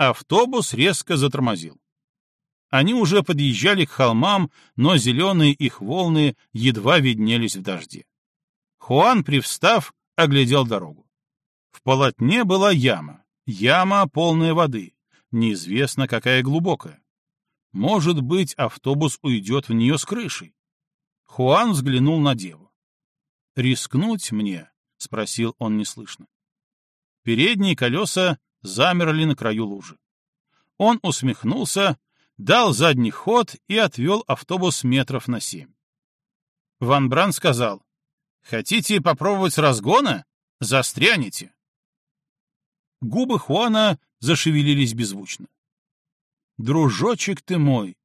Автобус резко затормозил. Они уже подъезжали к холмам, но зеленые их волны едва виднелись в дожде. Хуан, привстав, оглядел дорогу. В полотне была яма, яма полная воды, неизвестно какая глубокая. Может быть, автобус уйдет в нее с крышей. Хуан взглянул на деву. «Рискнуть мне?» — спросил он неслышно. Передние колеса замерли на краю лужи. Он усмехнулся, дал задний ход и отвел автобус метров на семь. Ван Бран сказал, «Хотите попробовать разгона? Застрянете!» Губы Хуана зашевелились беззвучно. «Дружочек ты мой,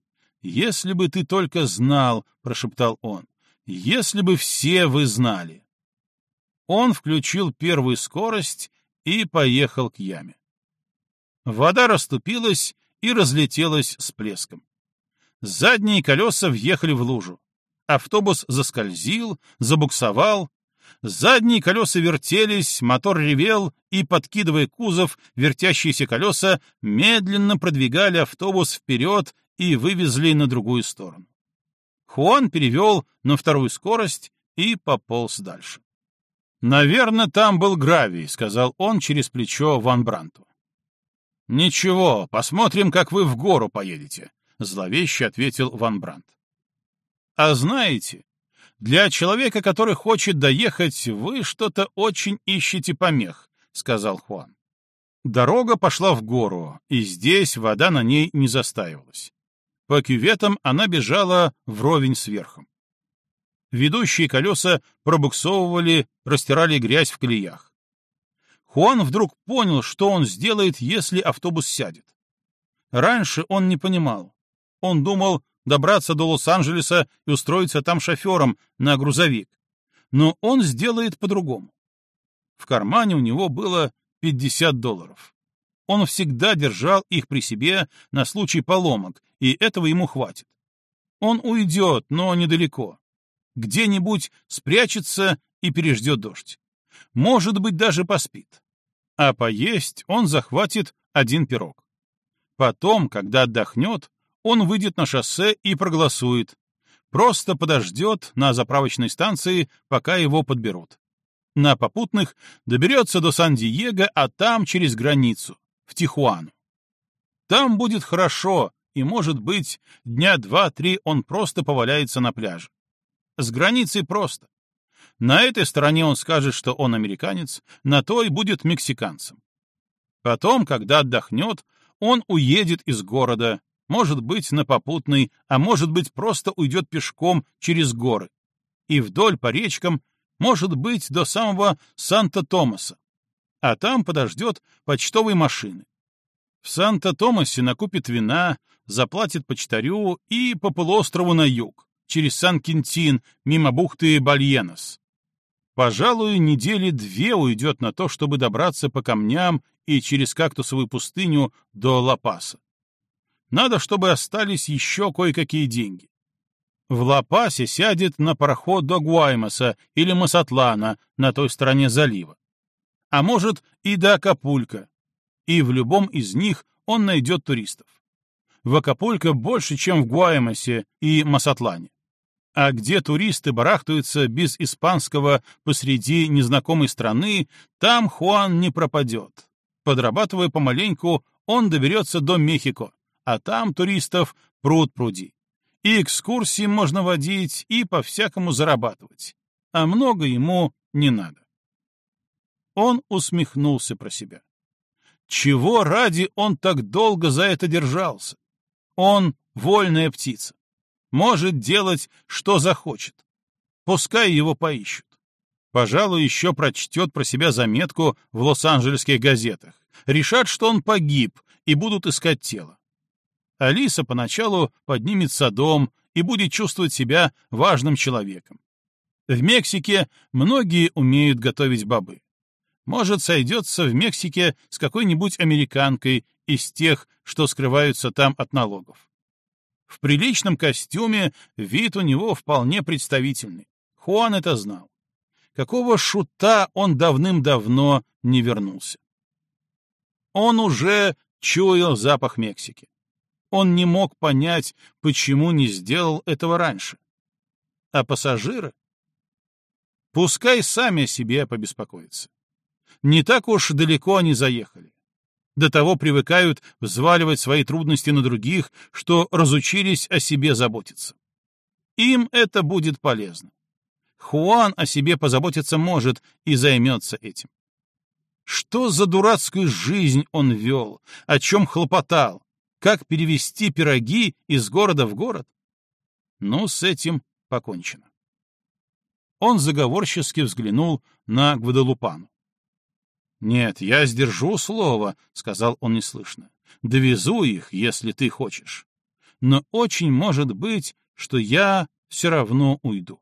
если бы ты только знал», — прошептал он, — «если бы все вы знали». Он включил первую скорость и поехал к яме. Вода расступилась и разлетелась с плеском. Задние колеса въехали в лужу. Автобус заскользил, забуксовал. Задние колеса вертелись, мотор ревел, и, подкидывая кузов, вертящиеся колеса медленно продвигали автобус вперед и вывезли на другую сторону. Хуан перевел на вторую скорость и пополз дальше. «Наверное, там был гравий», — сказал он через плечо Ван Бранту. «Ничего, посмотрим, как вы в гору поедете», — зловеще ответил Ван Брант. «А знаете, для человека, который хочет доехать, вы что-то очень ищете помех», — сказал Хуан. Дорога пошла в гору, и здесь вода на ней не застаивалась. По кюветам она бежала вровень с верхом. Ведущие колеса пробуксовывали, растирали грязь в колеях. Хуан вдруг понял, что он сделает, если автобус сядет. Раньше он не понимал. Он думал добраться до Лос-Анджелеса и устроиться там шофером на грузовик. Но он сделает по-другому. В кармане у него было 50 долларов. Он всегда держал их при себе на случай поломок, и этого ему хватит. Он уйдет, но недалеко. Где-нибудь спрячется и переждет дождь. Может быть, даже поспит а поесть он захватит один пирог. Потом, когда отдохнет, он выйдет на шоссе и проголосует. Просто подождет на заправочной станции, пока его подберут. На попутных доберется до Сан-Диего, а там через границу, в Тихуану. Там будет хорошо, и, может быть, дня два-три он просто поваляется на пляже. С границей просто. На этой стороне он скажет, что он американец, на той будет мексиканцем. Потом, когда отдохнет, он уедет из города, может быть, на попутный, а может быть, просто уйдет пешком через горы. И вдоль по речкам, может быть, до самого Санта-Томаса. А там подождет почтовой машины. В Санта-Томасе накупит вина, заплатит почтарю и по полуострову на юг, через Сан-Кентин, мимо бухты Бальенос. Пожалуй, недели две уйдет на то, чтобы добраться по камням и через кактусовую пустыню до Лапаса. Надо, чтобы остались еще кое-какие деньги. В Лапасе сядет на пароход до Гуаймаса или Масатлана на той стороне залива. А может, и до Акапулька. И в любом из них он найдет туристов. В Акапулько больше, чем в Гуаймасе и Масатлане. А где туристы барахтаются без испанского посреди незнакомой страны, там Хуан не пропадет. Подрабатывая помаленьку, он доберется до Мехико, а там туристов пруд пруди. И экскурсии можно водить, и по-всякому зарабатывать. А много ему не надо. Он усмехнулся про себя. Чего ради он так долго за это держался? Он — вольная птица может делать, что захочет. Пускай его поищут. Пожалуй, еще прочтет про себя заметку в лос-анджелесских газетах. Решат, что он погиб, и будут искать тело. Алиса поначалу поднимет садом и будет чувствовать себя важным человеком. В Мексике многие умеют готовить бобы. Может, сойдется в Мексике с какой-нибудь американкой из тех, что скрываются там от налогов. В приличном костюме вид у него вполне представительный. Хуан это знал. Какого шута он давным-давно не вернулся. Он уже чуял запах Мексики. Он не мог понять, почему не сделал этого раньше. А пассажиры? Пускай сами о себе побеспокоятся. Не так уж далеко они заехали. До того привыкают взваливать свои трудности на других, что разучились о себе заботиться. Им это будет полезно. Хуан о себе позаботиться может и займется этим. Что за дурацкую жизнь он вел, о чем хлопотал, как перевести пироги из города в город? Ну, с этим покончено. Он заговорчески взглянул на Гваделупану. «Нет, я сдержу слово», — сказал он неслышно. «Довезу их, если ты хочешь. Но очень может быть, что я все равно уйду».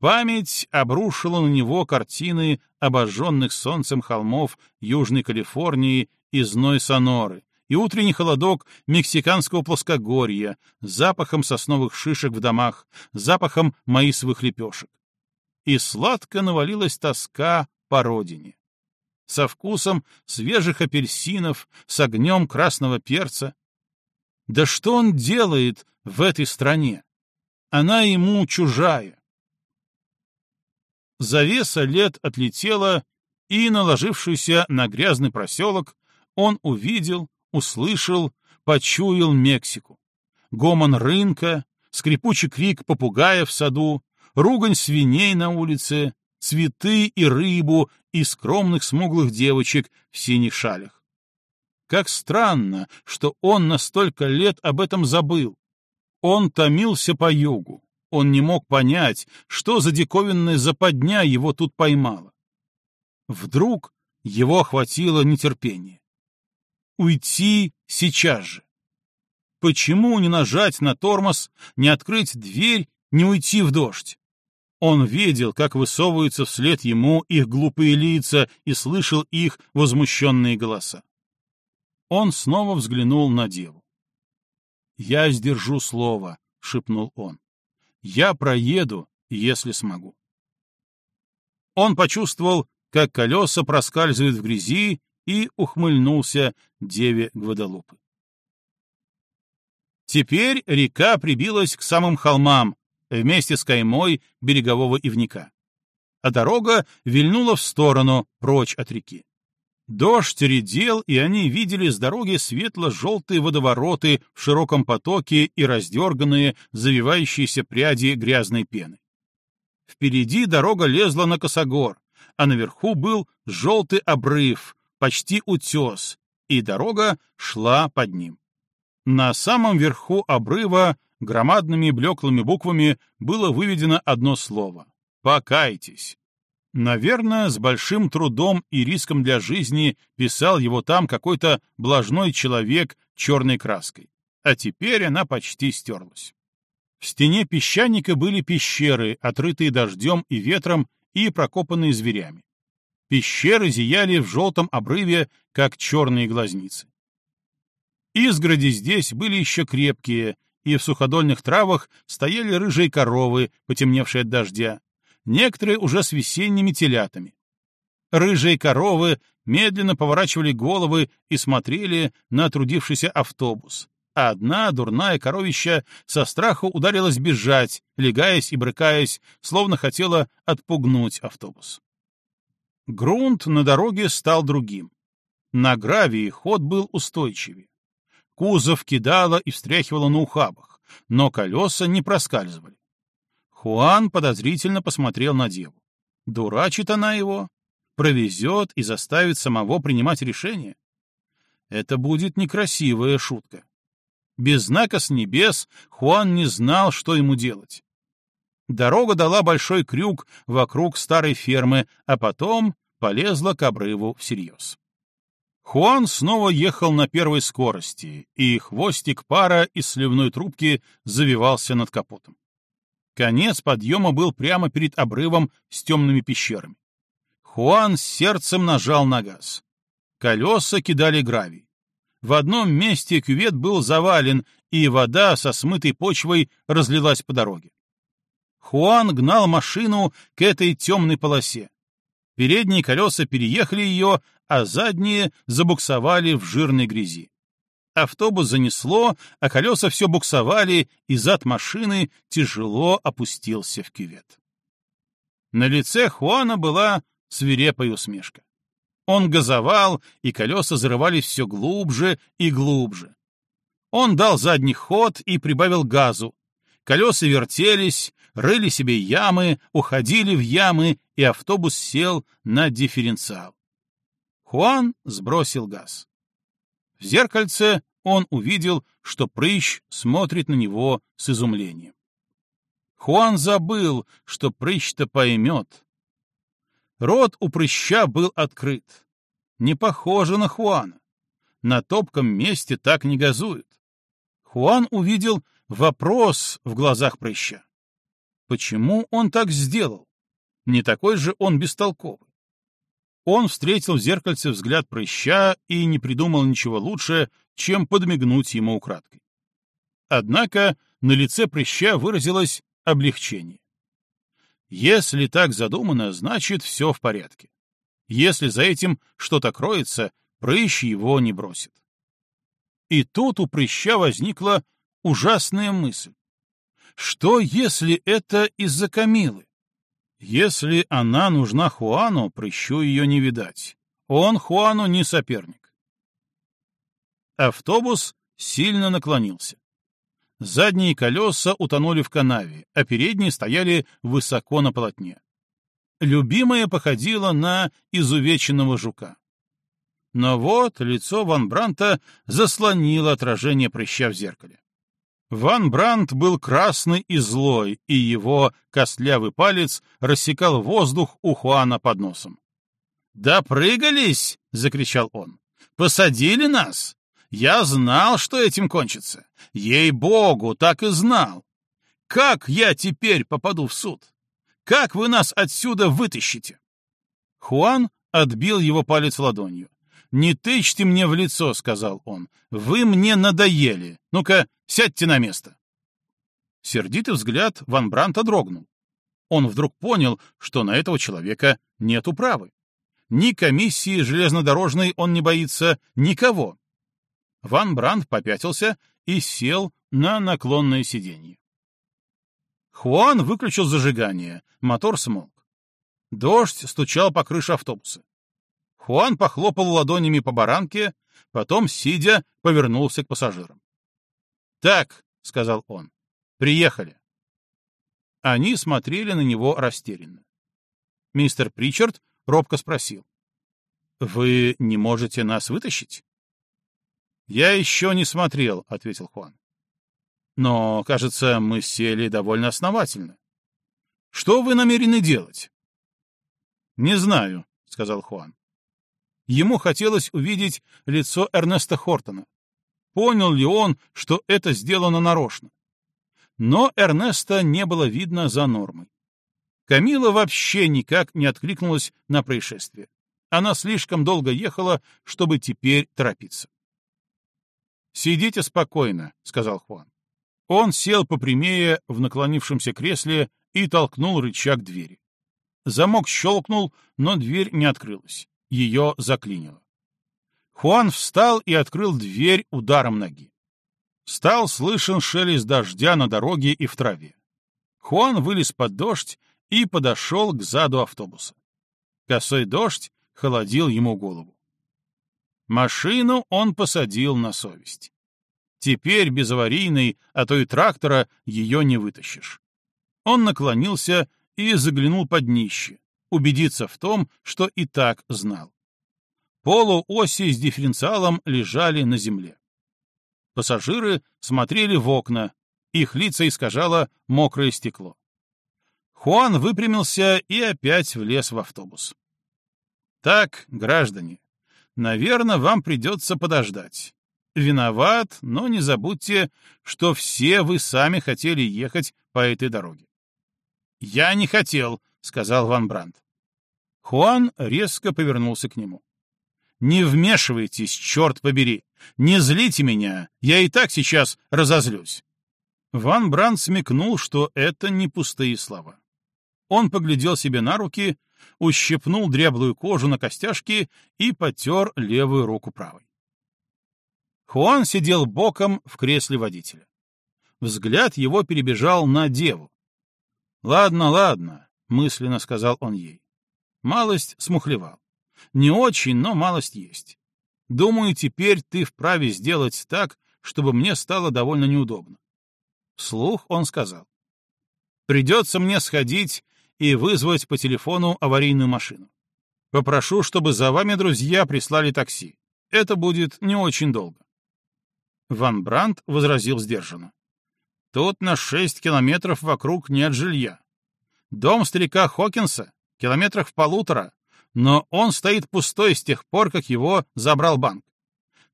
Память обрушила на него картины обожженных солнцем холмов Южной Калифорнии и зной Соноры, и утренний холодок мексиканского плоскогорья запахом сосновых шишек в домах, запахом маисовых лепешек. И сладко навалилась тоска по родине. Со вкусом свежих апельсинов, с огнем красного перца. Да что он делает в этой стране? Она ему чужая. Завеса лет отлетела, и, наложившийся на грязный проселок, он увидел, услышал, почуял Мексику. Гомон рынка, скрипучий крик попугая в саду, ругань свиней на улице, цветы и рыбу и скромных смуглых девочек в синих шалях. Как странно, что он на столько лет об этом забыл. Он томился по югу, он не мог понять, что за диковинная западня его тут поймала. Вдруг его охватило нетерпение. Уйти сейчас же. Почему не нажать на тормоз, не открыть дверь, не уйти в дождь? Он видел, как высовываются вслед ему их глупые лица и слышал их возмущенные голоса. Он снова взглянул на деву. «Я сдержу слово», — шепнул он. Я проеду, если смогу. Он почувствовал, как колеса проскальзывают в грязи, и ухмыльнулся деве Гвадалупы. Теперь река прибилась к самым холмам, вместе с каймой берегового ивника. А дорога вильнула в сторону, прочь от реки. Дождь редел, и они видели с дороги светло-желтые водовороты в широком потоке и раздерганные, завивающиеся пряди грязной пены. Впереди дорога лезла на косогор, а наверху был желтый обрыв, почти утес, и дорога шла под ним. На самом верху обрыва громадными блеклыми буквами было выведено одно слово — «Покайтесь». Наверное, с большим трудом и риском для жизни писал его там какой-то блажной человек черной краской. А теперь она почти стерлась. В стене песчаника были пещеры, отрытые дождем и ветром и прокопанные зверями. Пещеры зияли в желтом обрыве, как черные глазницы. Изгороди здесь были еще крепкие, и в суходольных травах стояли рыжие коровы, потемневшие от дождя, некоторые уже с весенними телятами. Рыжие коровы медленно поворачивали головы и смотрели на трудившийся автобус, а одна дурная коровища со страху ударилась бежать, легаясь и брыкаясь, словно хотела отпугнуть автобус. Грунт на дороге стал другим. На гравии ход был устойчивее. Кузов кидало и встряхивало на ухабах, но колеса не проскальзывали. Хуан подозрительно посмотрел на деву. Дурачит она его, провезет и заставит самого принимать решение. Это будет некрасивая шутка. Без знака с небес Хуан не знал, что ему делать. Дорога дала большой крюк вокруг старой фермы, а потом полезла к обрыву всерьез. Хуан снова ехал на первой скорости, и хвостик пара из сливной трубки завивался над капотом. Конец подъема был прямо перед обрывом с темными пещерами. Хуан сердцем нажал на газ. Колеса кидали гравий. В одном месте кювет был завален, и вода со смытой почвой разлилась по дороге. Хуан гнал машину к этой темной полосе. Передние колеса переехали ее, а задние забуксовали в жирной грязи. Автобус занесло, а колеса все буксовали, и зад машины тяжело опустился в кювет. На лице Хуана была свирепая усмешка. Он газовал, и колеса зарывались все глубже и глубже. Он дал задний ход и прибавил газу. Колеса вертелись, рыли себе ямы, уходили в ямы, и автобус сел на дифференциал. Хуан сбросил газ. В зеркальце он увидел, что прыщ смотрит на него с изумлением. Хуан забыл, что прыщ-то поймет. Рот у прыща был открыт. Не похоже на Хуана. На топком месте так не газует. Хуан увидел вопрос в глазах прыща. Почему он так сделал? Не такой же он бестолковый. Он встретил в зеркальце взгляд прыща и не придумал ничего лучше, чем подмигнуть ему украдкой. Однако на лице прыща выразилось облегчение. Если так задумано, значит, все в порядке. Если за этим что-то кроется, прыщ его не бросит. И тут у прыща возникла ужасная мысль. Что, если это из-за Камилы? Если она нужна Хуану, прыщу ее не видать. Он Хуану не соперник. Автобус сильно наклонился. Задние колеса утонули в канаве, а передние стояли высоко на полотне. Любимая походила на изувеченного жука. Но вот лицо Ван Бранта заслонило отражение прыща в зеркале. Ван Брант был красный и злой, и его костлявый палец рассекал воздух у Хуана под носом. «Допрыгались!» — закричал он. «Посадили нас! Я знал, что этим кончится. Ей-богу, так и знал! Как я теперь попаду в суд? Как вы нас отсюда вытащите?» Хуан отбил его палец ладонью. «Не тычьте мне в лицо», — сказал он. «Вы мне надоели. Ну-ка, сядьте на место». Сердитый взгляд Ван Бранта дрогнул. Он вдруг понял, что на этого человека нет управы. Ни комиссии железнодорожной он не боится, никого. Ван Брант попятился и сел на наклонное сиденье. Хуан выключил зажигание, мотор смолк. Дождь стучал по крыше автобуса. Хуан похлопал ладонями по баранке, потом, сидя, повернулся к пассажирам. «Так», — сказал он, — «приехали». Они смотрели на него растерянно. Мистер Причард робко спросил. «Вы не можете нас вытащить?» «Я еще не смотрел», — ответил Хуан. «Но, кажется, мы сели довольно основательно. Что вы намерены делать?» «Не знаю», — сказал Хуан. Ему хотелось увидеть лицо Эрнеста Хортона. Понял ли он, что это сделано нарочно? Но Эрнеста не было видно за нормой. Камила вообще никак не откликнулась на происшествие. Она слишком долго ехала, чтобы теперь торопиться. «Сидите спокойно», — сказал Хуан. Он сел попрямее в наклонившемся кресле и толкнул рычаг двери. Замок щелкнул, но дверь не открылась ее заклинило. Хуан встал и открыл дверь ударом ноги. Стал слышен шелест дождя на дороге и в траве. Хуан вылез под дождь и подошел к заду автобуса. Косой дождь холодил ему голову. Машину он посадил на совесть. Теперь без аварийной, а то и трактора, ее не вытащишь. Он наклонился и заглянул под днище, убедиться в том, что и так знал. Полуоси с дифференциалом лежали на земле. Пассажиры смотрели в окна, их лица искажало мокрое стекло. Хуан выпрямился и опять влез в автобус. «Так, граждане, наверное, вам придется подождать. Виноват, но не забудьте, что все вы сами хотели ехать по этой дороге». «Я не хотел», — сказал Ван Брандт. Хуан резко повернулся к нему. «Не вмешивайтесь, черт побери! Не злите меня, я и так сейчас разозлюсь!» Ван Брандт смекнул, что это не пустые слова. Он поглядел себе на руки, ущипнул дряблую кожу на костяшке и потер левую руку правой. Хуан сидел боком в кресле водителя. Взгляд его перебежал на деву. «Ладно, ладно», — мысленно сказал он ей. Малость смухлевал. Не очень, но малость есть. Думаю, теперь ты вправе сделать так, чтобы мне стало довольно неудобно. Вслух он сказал. Придется мне сходить и вызвать по телефону аварийную машину. Попрошу, чтобы за вами друзья прислали такси. Это будет не очень долго. Ван Брандт возразил сдержанно. Тут на шесть километров вокруг нет жилья. Дом старика Хокинса километрах в полутора, но он стоит пустой с тех пор, как его забрал банк.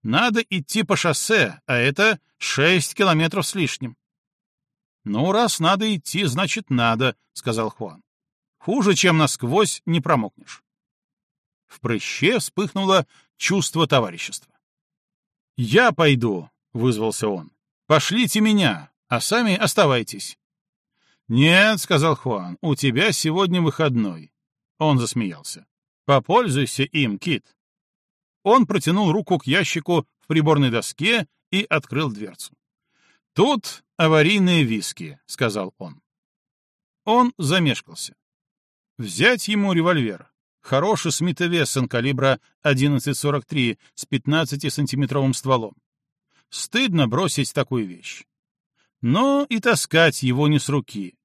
Надо идти по шоссе, а это шесть километров с лишним. «Ну, раз надо идти, значит, надо», — сказал Хуан. «Хуже, чем насквозь, не промокнешь». В прыще вспыхнуло чувство товарищества. «Я пойду», — вызвался он. «Пошлите меня, а сами оставайтесь». «Нет», — сказал Хуан, — «у тебя сегодня выходной». Он засмеялся. «Попользуйся им, Кит». Он протянул руку к ящику в приборной доске и открыл дверцу. «Тут аварийные виски», — сказал он. Он замешкался. Взять ему револьвер. Хороший Смит Вессон калибра 11,43 с 15-сантиметровым стволом. Стыдно бросить такую вещь. Но и таскать его не с руки.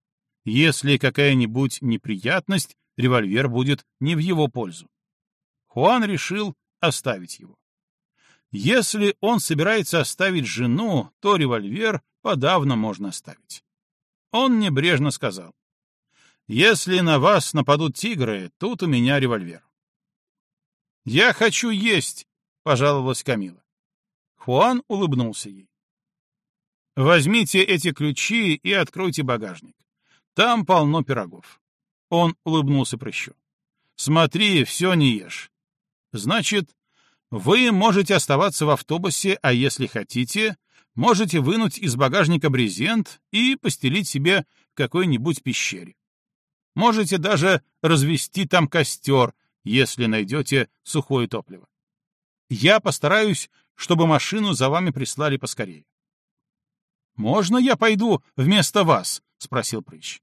Если какая-нибудь неприятность, револьвер будет не в его пользу. Хуан решил оставить его. Если он собирается оставить жену, то револьвер подавно можно оставить. Он небрежно сказал. «Если на вас нападут тигры, тут у меня револьвер». «Я хочу есть», — пожаловалась Камила. Хуан улыбнулся ей. «Возьмите эти ключи и откройте багажник. Там полно пирогов». Он улыбнулся прыщу. «Смотри, все не ешь. Значит, вы можете оставаться в автобусе, а если хотите, можете вынуть из багажника брезент и постелить себе в какой-нибудь пещере. Можете даже развести там костер, если найдете сухое топливо. Я постараюсь, чтобы машину за вами прислали поскорее. «Можно я пойду вместо вас?» — спросил Прыщ.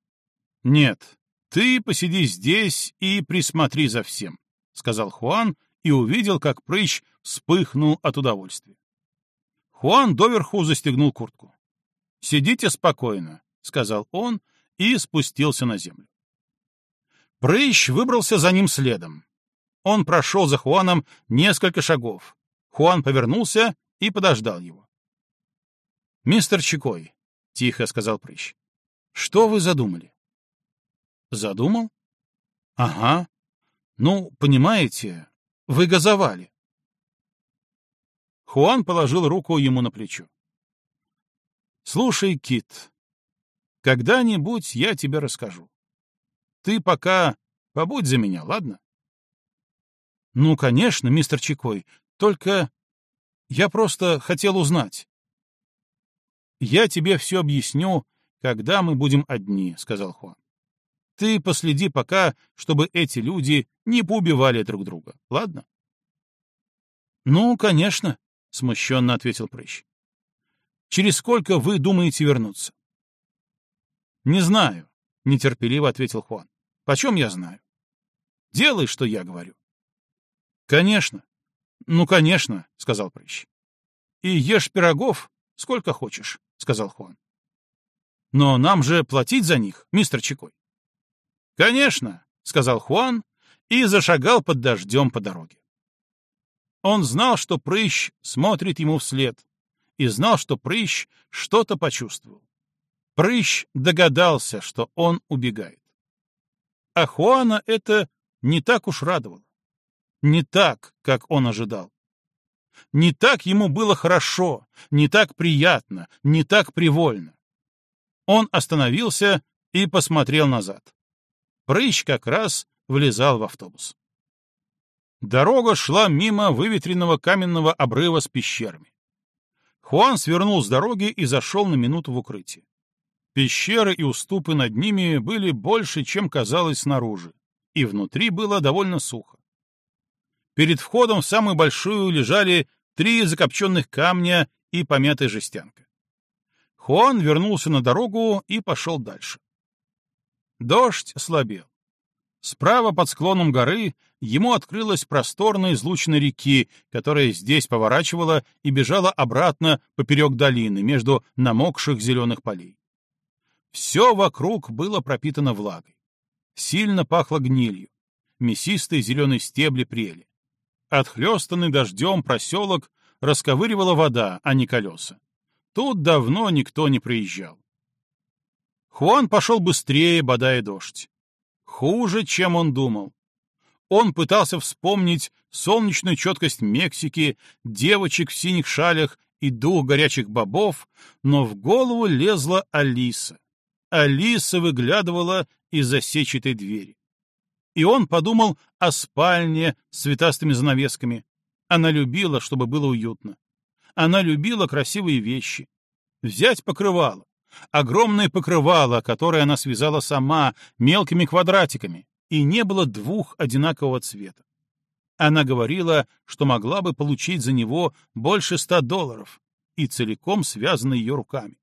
«Нет, ты посиди здесь и присмотри за всем», — сказал Хуан и увидел, как прыщ вспыхнул от удовольствия. Хуан доверху застегнул куртку. «Сидите спокойно», — сказал он и спустился на землю. Прыщ выбрался за ним следом. Он прошел за Хуаном несколько шагов. Хуан повернулся и подождал его. «Мистер Чикой», — тихо сказал Прыщ, — «что вы задумали?» «Задумал?» «Ага. Ну, понимаете, вы газовали. Хуан положил руку ему на плечо. «Слушай, Кит, когда-нибудь я тебе расскажу. Ты пока побудь за меня, ладно?» «Ну, конечно, мистер Чикой, только я просто хотел узнать». «Я тебе все объясню, когда мы будем одни», — сказал Хуан. Ты последи пока, чтобы эти люди не поубивали друг друга, ладно? — Ну, конечно, — смущенно ответил Прыщ. — Через сколько вы думаете вернуться? — Не знаю, — нетерпеливо ответил Хуан. — Почем я знаю? — Делай, что я говорю. — Конечно. Ну, конечно, — сказал Прыщ. — И ешь пирогов сколько хочешь, — сказал Хуан. — Но нам же платить за них, мистер Чикой. «Конечно», — сказал Хуан и зашагал под дождем по дороге. Он знал, что прыщ смотрит ему вслед, и знал, что прыщ что-то почувствовал. Прыщ догадался, что он убегает. А Хуана это не так уж радовало. Не так, как он ожидал. Не так ему было хорошо, не так приятно, не так привольно. Он остановился и посмотрел назад. Прыщ как раз влезал в автобус. Дорога шла мимо выветренного каменного обрыва с пещерами. Хуан свернул с дороги и зашел на минуту в укрытие. Пещеры и уступы над ними были больше, чем казалось снаружи, и внутри было довольно сухо. Перед входом в самую большую лежали три закопченных камня и помятая жестянка. Хуан вернулся на дорогу и пошел дальше. Дождь слабел. Справа под склоном горы ему открылась просторная излучина реки, которая здесь поворачивала и бежала обратно поперек долины между намокших зеленых полей. Все вокруг было пропитано влагой. Сильно пахло гнилью. Мясистые зеленые стебли прели. Отхлестанный дождем проселок расковыривала вода, а не колеса. Тут давно никто не приезжал. Хуан пошел быстрее, бодая дождь. Хуже, чем он думал. Он пытался вспомнить солнечную четкость Мексики, девочек в синих шалях и дух горячих бобов, но в голову лезла Алиса. Алиса выглядывала из-за сетчатой двери. И он подумал о спальне с цветастыми занавесками. Она любила, чтобы было уютно. Она любила красивые вещи. Взять покрывало. Огромное покрывало, которое она связала сама, мелкими квадратиками, и не было двух одинакового цвета. Она говорила, что могла бы получить за него больше ста долларов, и целиком связано ее руками.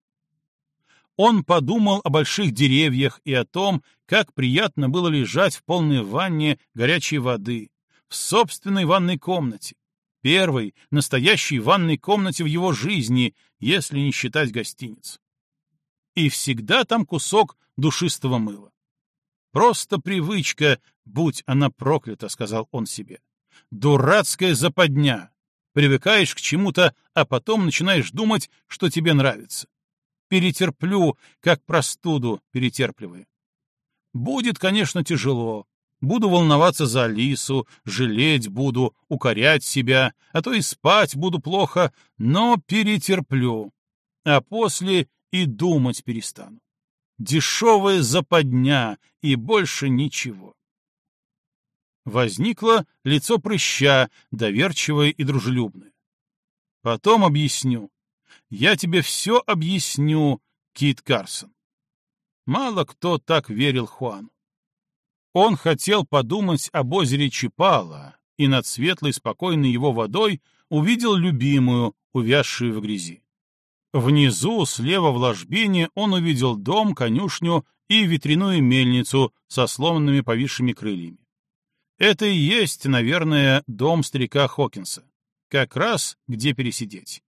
Он подумал о больших деревьях и о том, как приятно было лежать в полной ванне горячей воды, в собственной ванной комнате, первой, настоящей ванной комнате в его жизни, если не считать гостиниц и всегда там кусок душистого мыла. Просто привычка, будь она проклята, сказал он себе. Дурацкая западня. Привыкаешь к чему-то, а потом начинаешь думать, что тебе нравится. Перетерплю, как простуду перетерпливаю. Будет, конечно, тяжело. Буду волноваться за Алису, жалеть буду, укорять себя, а то и спать буду плохо, но перетерплю. А после и думать перестану. Дешевая западня и больше ничего. Возникло лицо прыща, доверчивое и дружелюбное. Потом объясню. Я тебе все объясню, Кит Карсон. Мало кто так верил Хуану. Он хотел подумать об озере Чипала и над светлой, спокойной его водой увидел любимую, увязшую в грязи. Внизу, слева в ложбине, он увидел дом, конюшню и ветряную мельницу со сломанными повисшими крыльями. Это и есть, наверное, дом старика Хокинса. Как раз где пересидеть.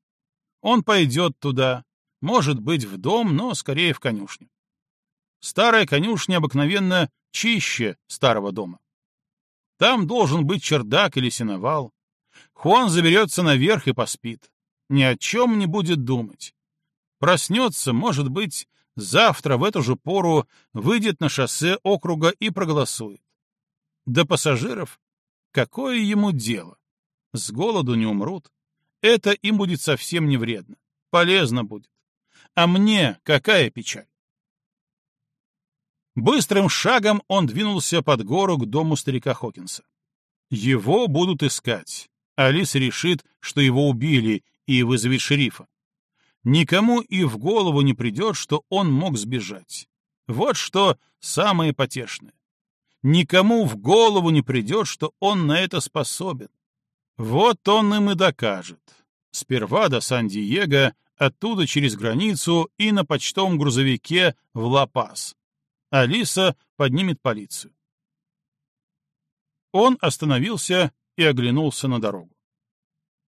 Он пойдет туда, может быть, в дом, но скорее в конюшню. Старая конюшня обыкновенно чище старого дома. Там должен быть чердак или сеновал. Хуан заберется наверх и поспит. Ни о чем не будет думать. Проснется, может быть, завтра в эту же пору выйдет на шоссе округа и проголосует. До пассажиров какое ему дело? С голоду не умрут. Это им будет совсем не вредно. Полезно будет. А мне какая печаль? Быстрым шагом он двинулся под гору к дому старика Хокинса. Его будут искать. Алиса решит, что его убили, и вызовет шерифа. Никому и в голову не придет, что он мог сбежать. Вот что самое потешное. Никому в голову не придет, что он на это способен. Вот он им и докажет. Сперва до Сан-Диего, оттуда через границу и на почтовом грузовике в Ла-Пас. Алиса поднимет полицию. Он остановился и оглянулся на дорогу.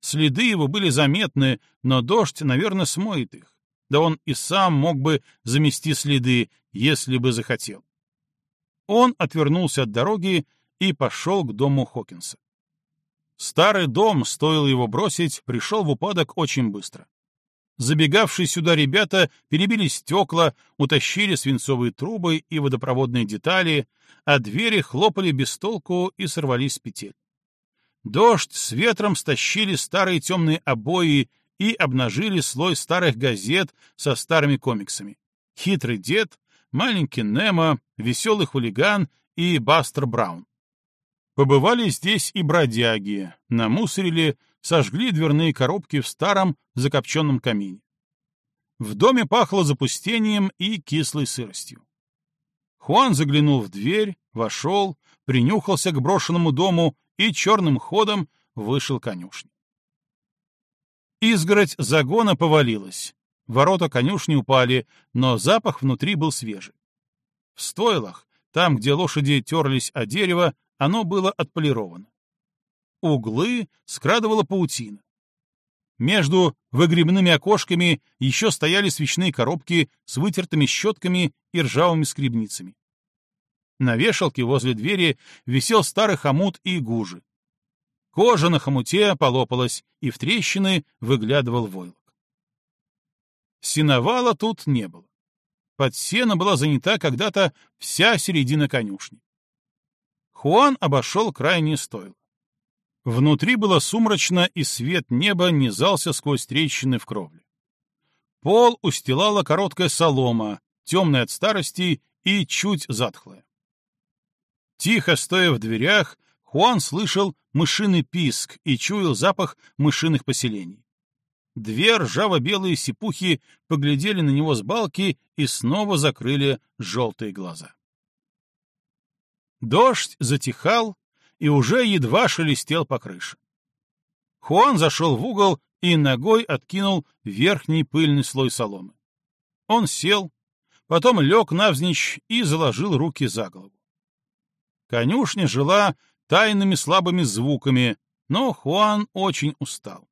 Следы его были заметны, но дождь, наверное, смоет их. Да он и сам мог бы замести следы, если бы захотел. Он отвернулся от дороги и пошел к дому Хокинса. Старый дом, стоило его бросить, пришел в упадок очень быстро. Забегавшие сюда ребята перебили стекла, утащили свинцовые трубы и водопроводные детали, а двери хлопали без толку и сорвались с петель. Дождь с ветром стащили старые темные обои и обнажили слой старых газет со старыми комиксами. «Хитрый дед», «Маленький Немо», «Веселый хулиган» и «Бастер Браун». Побывали здесь и бродяги, намусорили, сожгли дверные коробки в старом закопченном камине. В доме пахло запустением и кислой сыростью. Хуан заглянул в дверь, вошел, принюхался к брошенному дому и черным ходом вышел конюшни. Изгородь загона повалилась, ворота конюшни упали, но запах внутри был свежий. В стойлах, там, где лошади терлись о дерево, оно было отполировано. Углы скрадывала паутина. Между выгребными окошками еще стояли свечные коробки с вытертыми щетками и ржавыми скребницами. На вешалке возле двери висел старый хомут и гужи. Кожа на хомуте полопалась, и в трещины выглядывал войлок. Синовала тут не было. Под сено была занята когда-то вся середина конюшни. Хуан обошел крайнее стойло. Внутри было сумрачно, и свет неба низался сквозь трещины в кровле. Пол устилала короткая солома, темная от старости и чуть затхлая. Тихо стоя в дверях, Хуан слышал мышиный писк и чуял запах мышиных поселений. Две ржаво-белые сипухи поглядели на него с балки и снова закрыли желтые глаза. Дождь затихал, и уже едва шелестел по крыше. Хуан зашел в угол и ногой откинул верхний пыльный слой соломы. Он сел, потом лег навзничь и заложил руки за голову. Конюшня жила тайными слабыми звуками, но Хуан очень устал.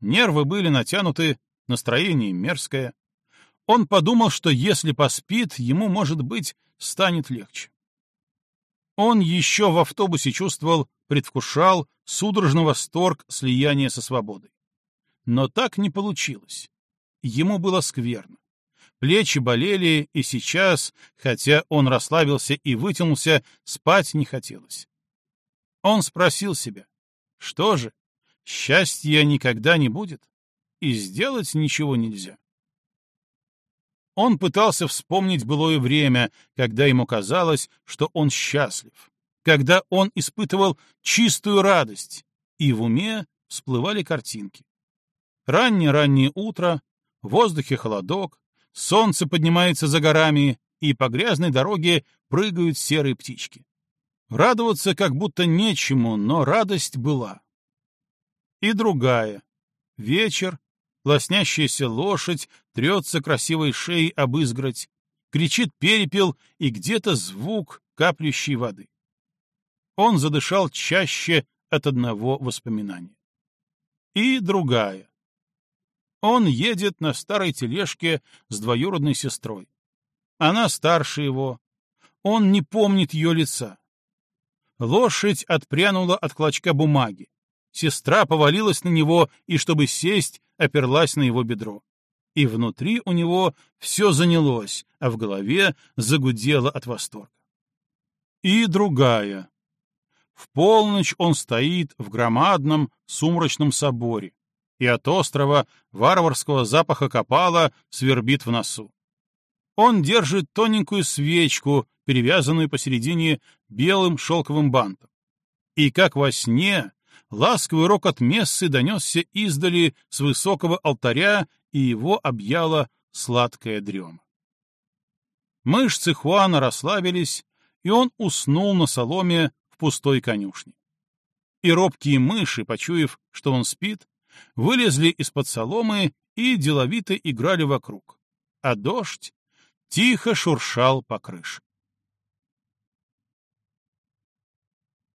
Нервы были натянуты, настроение мерзкое. Он подумал, что если поспит, ему, может быть, станет легче. Он еще в автобусе чувствовал, предвкушал судорожный восторг слияния со свободой. Но так не получилось. Ему было скверно. Плечи болели, и сейчас, хотя он расслабился и вытянулся, спать не хотелось. Он спросил себя, что же, счастья никогда не будет, и сделать ничего нельзя. Он пытался вспомнить былое время, когда ему казалось, что он счастлив, когда он испытывал чистую радость, и в уме всплывали картинки. Раннее-раннее утро, в воздухе холодок, солнце поднимается за горами, и по грязной дороге прыгают серые птички. Радоваться как будто нечему, но радость была. И другая. Вечер, лоснящаяся лошадь трется красивой шеей об изгородь, кричит перепел и где-то звук каплющей воды. Он задышал чаще от одного воспоминания. И другая. Он едет на старой тележке с двоюродной сестрой. Она старше его. Он не помнит ее лица. Лошадь отпрянула от клочка бумаги. Сестра повалилась на него и, чтобы сесть, оперлась на его бедро. И внутри у него все занялось, а в голове загудело от восторга. И другая. В полночь он стоит в громадном сумрачном соборе, и от острова варварского запаха копала свербит в носу. Он держит тоненькую свечку, перевязанную посередине белым шелковым бантом. И как во сне ласковый рокот мессы донесся издали с высокого алтаря, и его объяла сладкая дрема. Мышцы Хуана расслабились, и он уснул на соломе в пустой конюшне. И робкие мыши, почуяв, что он спит, вылезли из-под соломы и деловито играли вокруг, а дождь тихо шуршал по крыше.